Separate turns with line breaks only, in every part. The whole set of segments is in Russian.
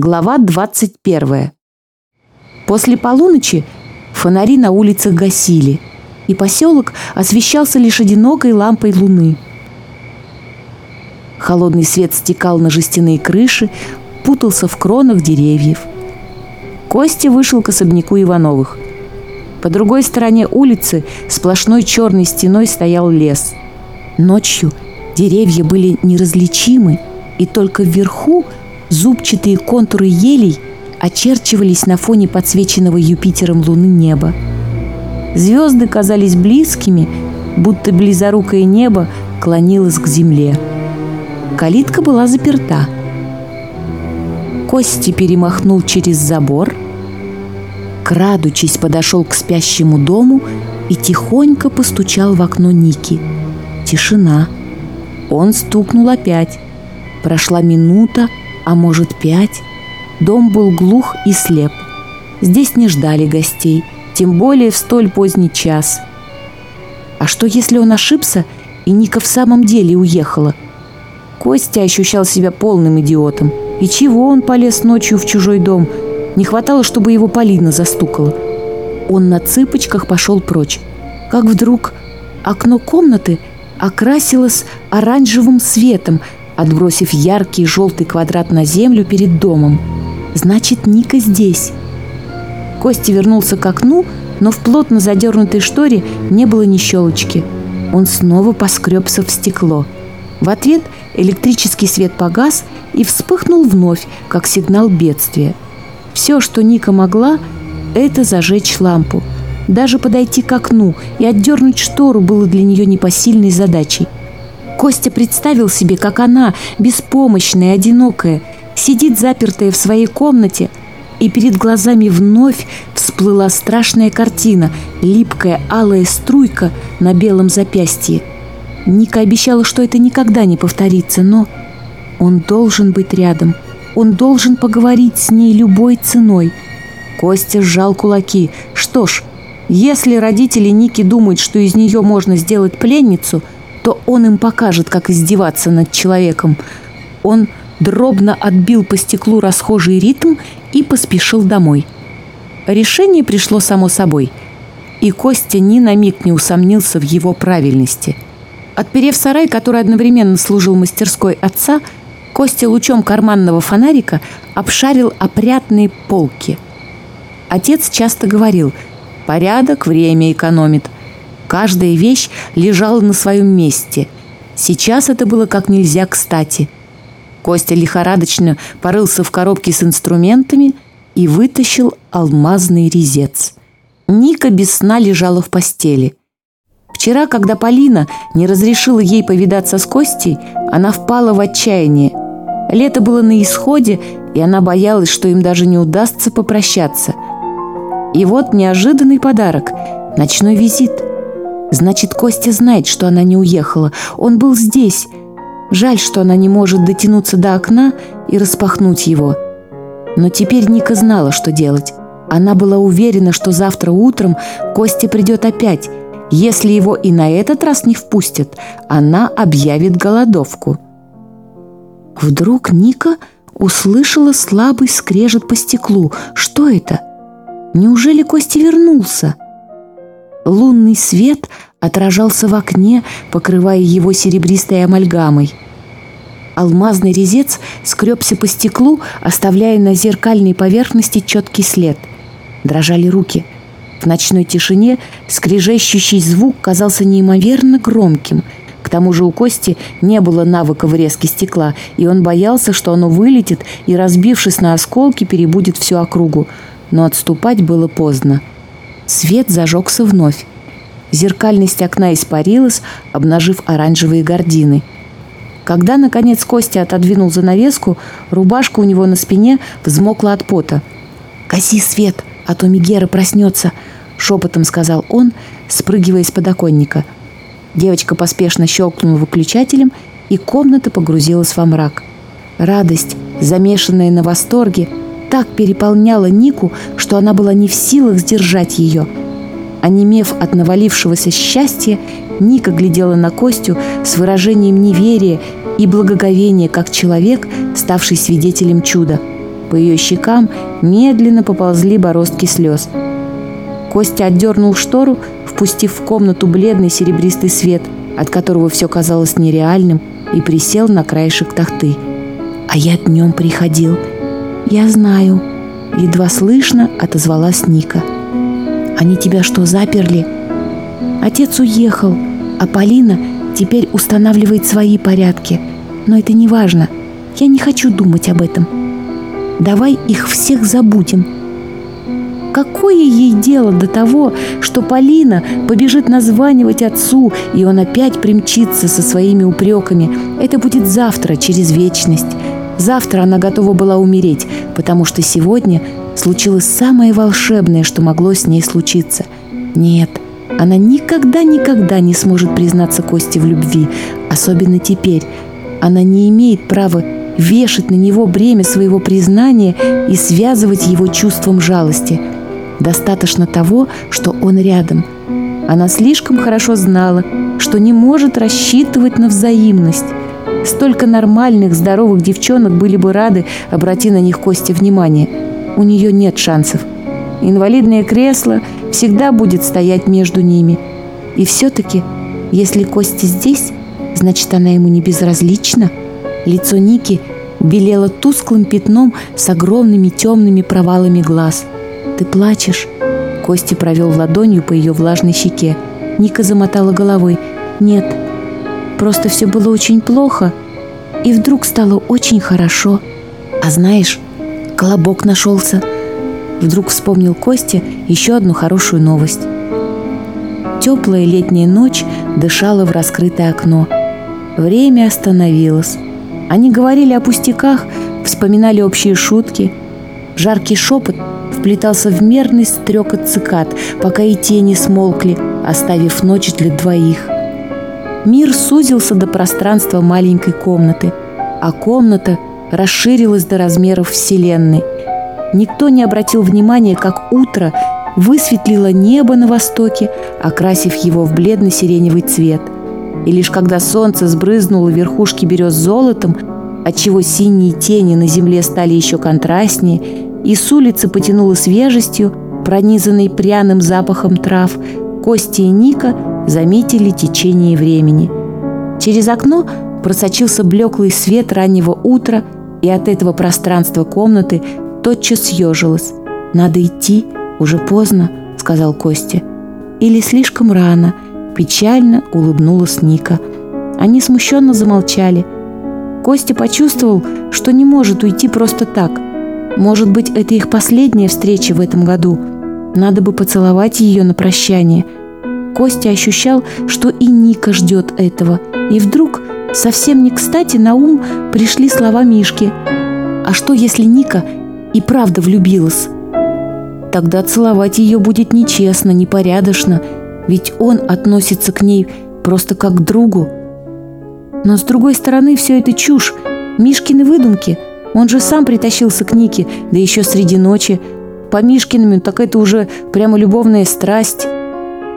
Глава 21. После полуночи фонари на улицах гасили, и поселок освещался лишь одинокой лампой луны. Холодный свет стекал на жестяные крыши, путался в кронах деревьев. Костя вышел к особняку Ивановых. По другой стороне улицы сплошной черной стеной стоял лес. Ночью деревья были неразличимы, и только вверху – зубчатые контуры елей очерчивались на фоне подсвеченного Юпитером луны неба. Звезды казались близкими, будто близорукое небо клонилось к земле. Калитка была заперта. Кости перемахнул через забор, крадучись подошел к спящему дому и тихонько постучал в окно Ники. Тишина. Он стукнул опять. Прошла минута, а может пять. Дом был глух и слеп. Здесь не ждали гостей, тем более в столь поздний час. А что, если он ошибся, и Ника в самом деле уехала? Костя ощущал себя полным идиотом. И чего он полез ночью в чужой дом? Не хватало, чтобы его Полина застукала. Он на цыпочках пошел прочь. Как вдруг окно комнаты окрасилось оранжевым светом, отбросив яркий желтый квадрат на землю перед домом. «Значит, Ника здесь!» Костя вернулся к окну, но в плотно задернутой шторе не было ни щелочки. Он снова поскребся в стекло. В ответ электрический свет погас и вспыхнул вновь, как сигнал бедствия. Все, что Ника могла, это зажечь лампу. Даже подойти к окну и отдернуть штору было для нее непосильной задачей. Костя представил себе, как она, беспомощная, одинокая, сидит запертая в своей комнате, и перед глазами вновь всплыла страшная картина, липкая алая струйка на белом запястье. Ника обещала, что это никогда не повторится, но он должен быть рядом. Он должен поговорить с ней любой ценой. Костя сжал кулаки. Что ж, если родители Ники думают, что из нее можно сделать пленницу – что он им покажет, как издеваться над человеком. Он дробно отбил по стеклу расхожий ритм и поспешил домой. Решение пришло само собой. И Костя ни на миг не усомнился в его правильности. Отперев сарай, который одновременно служил мастерской отца, Костя лучом карманного фонарика обшарил опрятные полки. Отец часто говорил «порядок время экономит», Каждая вещь лежала на своем месте. Сейчас это было как нельзя кстати. Костя лихорадочно порылся в коробке с инструментами и вытащил алмазный резец. Ника без сна лежала в постели. Вчера, когда Полина не разрешила ей повидаться с Костей, она впала в отчаяние. Лето было на исходе, и она боялась, что им даже не удастся попрощаться. И вот неожиданный подарок – ночной визит – Значит, Костя знает, что она не уехала. Он был здесь. Жаль, что она не может дотянуться до окна и распахнуть его. Но теперь Ника знала, что делать. Она была уверена, что завтра утром Костя придет опять. Если его и на этот раз не впустят, она объявит голодовку. Вдруг Ника услышала слабый скрежет по стеклу. Что это? Неужели Костя вернулся? — Лунный свет отражался в окне, покрывая его серебристой амальгамой. Алмазный резец скребся по стеклу, оставляя на зеркальной поверхности четкий след. Дрожали руки. В ночной тишине скрежещущий звук казался неимоверно громким. К тому же у Кости не было навыка врезки стекла, и он боялся, что оно вылетит и, разбившись на осколки, перебудет всю округу. Но отступать было поздно. Свет зажегся вновь. Зеркальность окна испарилась, обнажив оранжевые гардины. Когда, наконец, Костя отодвинул занавеску, рубашка у него на спине взмокла от пота. «Гаси свет, а то Мегера проснется», — шепотом сказал он, спрыгивая с подоконника. Девочка поспешно щелкнула выключателем, и комната погрузилась во мрак. Радость, замешанная на восторге, так переполняла Нику, что она была не в силах сдержать ее. Онемев от навалившегося счастья, Ника глядела на Костю с выражением неверия и благоговения, как человек, ставший свидетелем чуда. По ее щекам медленно поползли бороздки слез. Костя отдернул штору, впустив в комнату бледный серебристый свет, от которого все казалось нереальным, и присел на краешек тахты. «А я днем приходил», «Я знаю», — едва слышно отозвалась Ника. «Они тебя что, заперли?» «Отец уехал, а Полина теперь устанавливает свои порядки. Но это не важно. Я не хочу думать об этом. Давай их всех забудем». Какое ей дело до того, что Полина побежит названивать отцу, и он опять примчится со своими упреками? Это будет завтра, через вечность. Завтра она готова была умереть, потому что сегодня случилось самое волшебное, что могло с ней случиться. Нет, она никогда-никогда не сможет признаться Косте в любви, особенно теперь. Она не имеет права вешать на него бремя своего признания и связывать его чувством жалости. Достаточно того, что он рядом. Она слишком хорошо знала, что не может рассчитывать на взаимность. Столько нормальных, здоровых девчонок были бы рады, обрати на них Костя внимание. У нее нет шансов. Инвалидное кресло всегда будет стоять между ними. И все-таки, если Костя здесь, значит, она ему не безразлична. Лицо Ники белело тусклым пятном с огромными темными провалами глаз. «Ты плачешь?» Костя провел ладонью по ее влажной щеке. Ника замотала головой. «Нет, Просто все было очень плохо, и вдруг стало очень хорошо. А знаешь, колобок нашелся. Вдруг вспомнил Костя еще одну хорошую новость. Теплая летняя ночь дышала в раскрытое окно. Время остановилось. Они говорили о пустяках, вспоминали общие шутки. Жаркий шепот вплетался в мерный стрекот цикад, пока и тени смолкли, оставив ночь для двоих – Мир сузился до пространства маленькой комнаты, а комната расширилась до размеров Вселенной. Никто не обратил внимания, как утро высветлило небо на востоке, окрасив его в бледно-сиреневый цвет. И лишь когда солнце сбрызнуло верхушки берез золотом, отчего синие тени на земле стали еще контрастнее, и с улицы потянуло свежестью, пронизанной пряным запахом трав, Костя и Ника заметили течение течении времени. Через окно просочился блеклый свет раннего утра, и от этого пространства комнаты тотчас съежилось. «Надо идти, уже поздно», — сказал Костя. «Или слишком рано», — печально улыбнулась Ника. Они смущенно замолчали. Костя почувствовал, что не может уйти просто так. Может быть, это их последняя встреча в этом году. Надо бы поцеловать ее на прощание — Костя ощущал, что и Ника ждет этого. И вдруг, совсем не кстати, на ум пришли слова Мишки. «А что, если Ника и правда влюбилась?» «Тогда целовать ее будет нечестно, непорядочно, ведь он относится к ней просто как к другу». Но с другой стороны, все это чушь, Мишкины выдумки. Он же сам притащился к Нике, да еще среди ночи. По Мишкиным. так это уже прямо любовная страсть.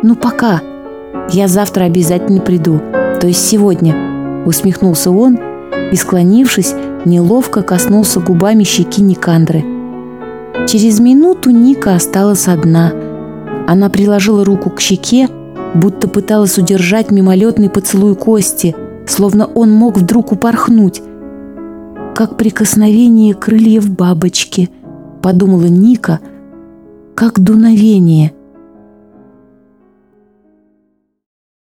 «Ну пока. Я завтра обязательно приду. То есть сегодня», — усмехнулся он и, склонившись, неловко коснулся губами щеки Никандры. Через минуту Ника осталась одна. Она приложила руку к щеке, будто пыталась удержать мимолетный поцелуй Кости, словно он мог вдруг упорхнуть. «Как прикосновение крыльев бабочки», — подумала Ника, — «как дуновение».